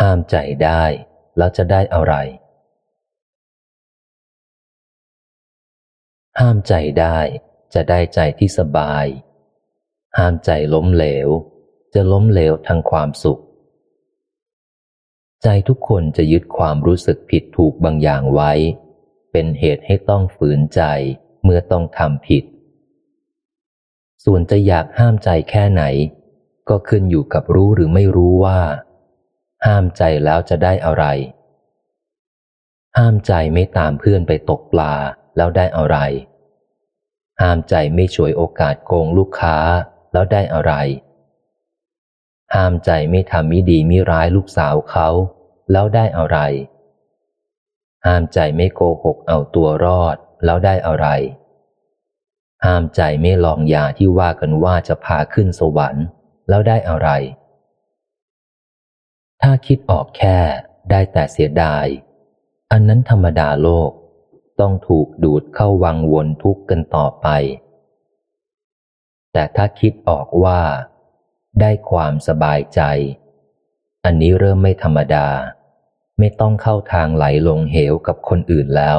ห้ามใจได้แล้วจะได้อะไร ห้ามใจได้จะได้ใจที่สบาย ห้ามใจล้มเหลว จะล้มเหลวทางความสุข ใจทุกคนจะยึดความรู้สึกผิดถูกบางอย่างไว้ เป็นเหตุให้ต้องฝืนใจเมื่อต้องทำผิด ส่วนจะอยากห้ามใจแค่ไหน ก็ขึ้นอยู่กับรู้หรือไม่รู้ว่า ห้ามใจแล้วจะได้อะไร ห้ามใจไม่ตามเพื่อนไปตกปลาแล้วได้อะไร ห้ามใจไม่ช่วยโอกาสโกงลูกค้าแล้วได้อะไร ห้ามใจไม่ทำมิดีมิร้ายลูกสาวเขาแล้วได้อะไร ห้ามใจไม่โกหกเอาตัวรอดแล้วได้อะไร ห้ามใจไม่ลองยาที่ว่ากันว่าจะพาขึ้นสวรรค์แล้วได้อะไร คิดออกแค่ได้แต่เสียดาย อันนั้นธรรมดาโลก ต้องถูกดูดเข้าวังวนทุกข์กันต่อไป แต่ถ้าคิดออกว่า ได้ความสบายใจ อันนี้เริ่มไม่ธรรมดา ไม่ต้องเข้าทางไหลลงเหวกับคนอื่นแล้ว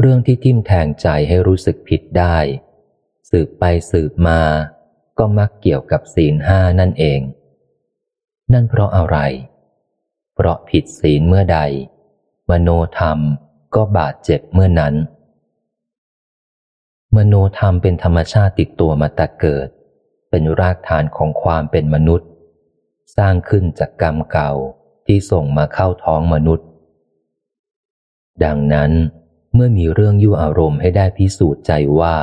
เรื่องที่ทิ่มแทงใจให้รู้สึกผิดได้ สืบไปสืบมาก็มักเกี่ยวกับศีลห้านั่นเอง นั่นเพราะอะไร เพราะผิดศีลเมื่อใด มโนธรรมก็บาดเจ็บเมื่อนั้น มโนธรรมเป็นธรรมชาติติดตัวมาแต่เกิด เป็นรากฐานของความเป็นมนุษย์ สร้างขึ้นจากกรรมเก่าที่ส่งมาเข้าท้องมนุษย์ ดังนั้นเมื่อมีเรื่องยั่วอารมณ์ให้ได้พิสูจน์ใจว่า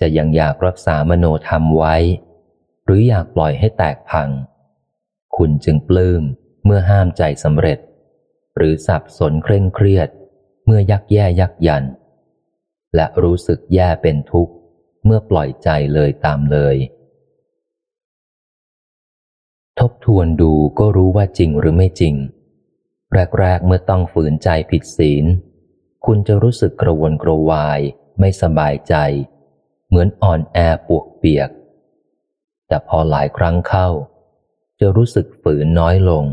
จะยังอยากรักษามโนธรรมไว้ หรืออยากปล่อยให้แตกพัง คุณจึงปลื้มเมื่อห้ามใจสำเร็จ หรือสับสนเคร่งเครียด เมื่อยักแย่ยักยัน และรู้สึกแย่เป็นทุกข์เมื่อปล่อยใจเลยตามเลย ทบทวนดูก็รู้ว่าจริงหรือไม่จริง แรกๆเมื่อต้องฝืนใจผิดศีล คุณจะรู้สึกกระวนกระวาย ไม่สบายใจ เหมือนอ่อนแอปวกเปียก แต่พอหลายครั้งเข้า จะรู้สึกฝืนน้อยลง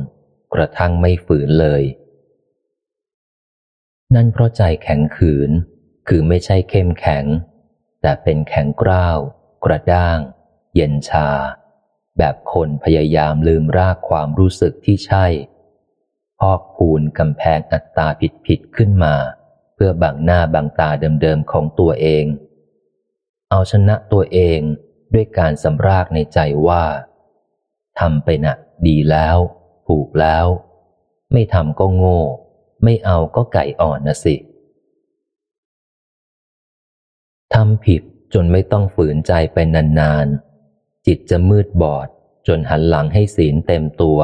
กระทั่งไม่ฝืนเลย นั่นเพราะใจแข็งขืน คือไม่ใช่เข้มแข็ง แต่เป็นแข็งกร้าว กระด้าง เย็นชา แบบคนพยายามลืมรากความรู้สึกที่ใช่พอกพูนกำแพงอัตตาผิดผิดขึ้นมา เพื่อบังหน้าบังตาเดิมๆของตัวเอง เอาชนะตัวเองด้วยการสำรากในใจว่า ทำไปนะดีแล้วถูกแล้ว ไม่ทำก็โง่ ไม่เอาก็ไก่อ่อนนะสิทำผิดจนไม่ต้องฝืนใจไปนานๆ จิตจะมืดบอดจนหันหลังให้ศีลเต็มตัว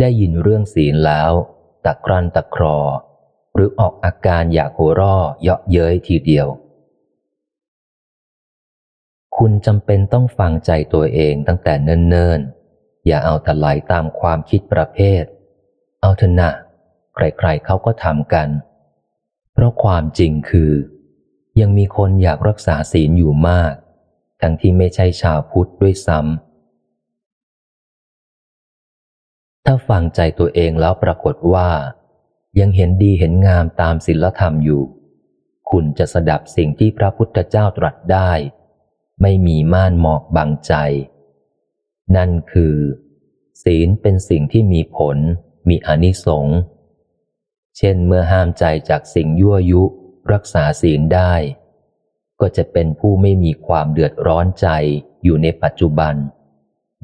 ได้ยินเรื่องศีลแล้ว ตะกรันตะครอ หรือออกอาการอยากโหร่อเยาะเย้ยทีเดียว คุณจำเป็นต้องฟังใจตัวเองตั้งแต่เนิ่นๆ อย่าเอาแต่ไหลตามความคิดประเภท เอาเถอะนะใครๆเขาก็ทำกัน เพราะความจริงคือ ยังมีคนอยากรักษาศีลอยู่มาก ทั้งที่ไม่ใช่ชาวพุทธด้วยซ้ำ ถ้าฟังใจตัวเองแล้วปรากฏว่า ยังเห็นดีเห็นงามตามศีลธรรมอยู่ คุณจะสดับสิ่งที่พระพุทธเจ้าตรัสได้ ไม่มีม่านหมอกบังใจ นั่นคือ ศีลเป็นสิ่งที่มีผล มีอนิสงส์เช่นเมื่อห้ามใจจากสิ่งยั่วยุรักษาศีลได้ ก็จะเป็นผู้ไม่มีความเดือดร้อนใจอยู่ในปัจจุบัน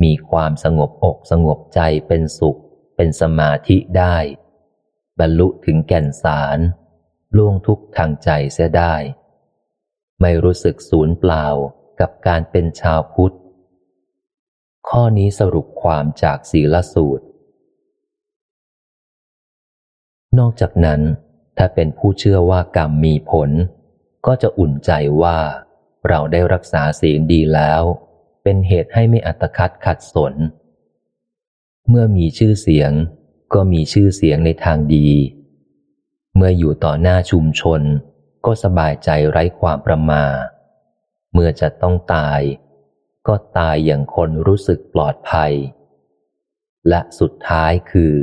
มีความสงบอกสงบใจเป็นสุข เป็นสมาธิได้ บรรลุถึงแก่นสารล่วงทุกทางใจเสียได้ ไม่รู้สึกสูญเปล่า กับการเป็นชาวพุทธ ข้อนี้สรุปความจากศีลสูตร นอกจากนั้น ถ้าเป็นผู้เชื่อว่ากรรมมีผล ก็จะอุ่นใจว่า เราได้รักษาศีลดีแล้ว เป็นเหตุให้ไม่อัตคัดขัดสน เมื่อมีชื่อเสียง ก็มีชื่อเสียงในทางดี เมื่ออยู่ต่อหน้าชุมชนก็สบายใจไร้ความประมา เมื่อจะต้องตาย ก็ตายอย่างคนรู้สึกปลอดภัย และสุดท้ายคือ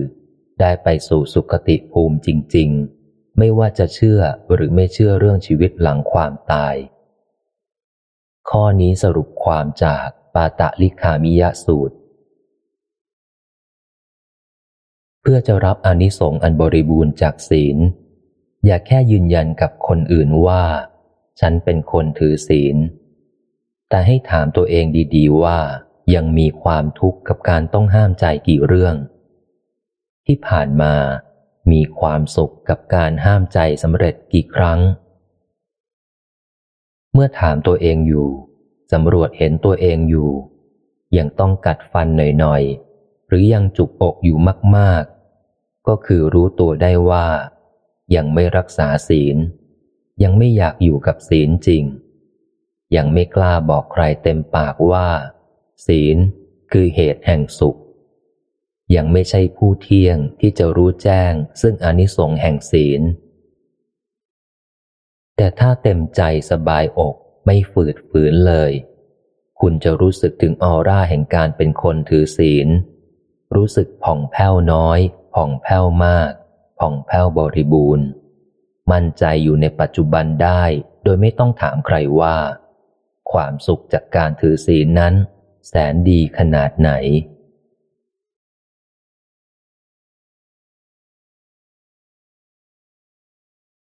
ได้ไปสู่สุคติภูมิจริง ๆ ไม่ว่าจะเชื่อหรือไม่เชื่อเรื่องชีวิตหลังความตาย ข้อนี้สรุปความจากปาตะลิขามิยสูตร เพื่อจะรับอนิสงส์อันบริบูรณ์จากศีล อย่าแค่ยืนยันกับคนอื่นว่า ฉันเป็นคนถือศีล แต่ให้ถามตัวเองดีๆว่ายังมีความทุกข์กับการต้องห้ามใจกี่เรื่อง ที่ผ่านมามีความสุขกับการห้ามใจสำเร็จกี่ครั้ง เมื่อถามตัวเองอยู่สำรวจเห็นตัวเองอยู่ ยังต้องกัดฟันหน่อยๆ หรือยังจุกอกอยู่มากๆ ก็คือรู้ตัวได้ว่า ยังไม่รักษาศีล ยังไม่อยากอยู่กับศีลจริง ยังไม่กล้าบอกใครเต็มปากว่า ศีลคือเหตุแห่งสุข ยังไม่ใช่ผู้เที่ยงที่จะรู้แจ้งซึ่งอนิสงส์แห่งศีล แต่ถ้าเต็มใจสบายอกไม่ฝืดฝืนเลย คุณจะรู้สึกถึงออร่าแห่งการเป็นคนถือศีล รู้สึกผ่องแผ้วน้อย ผ่องแผ้วมาก ผ่องแผ้วบริบูรณ์ มั่นใจอยู่ในปัจจุบันได้โดยไม่ต้องถามใครว่า ความสุขจากการถือศีลนั้น แสนดีขนาดไหน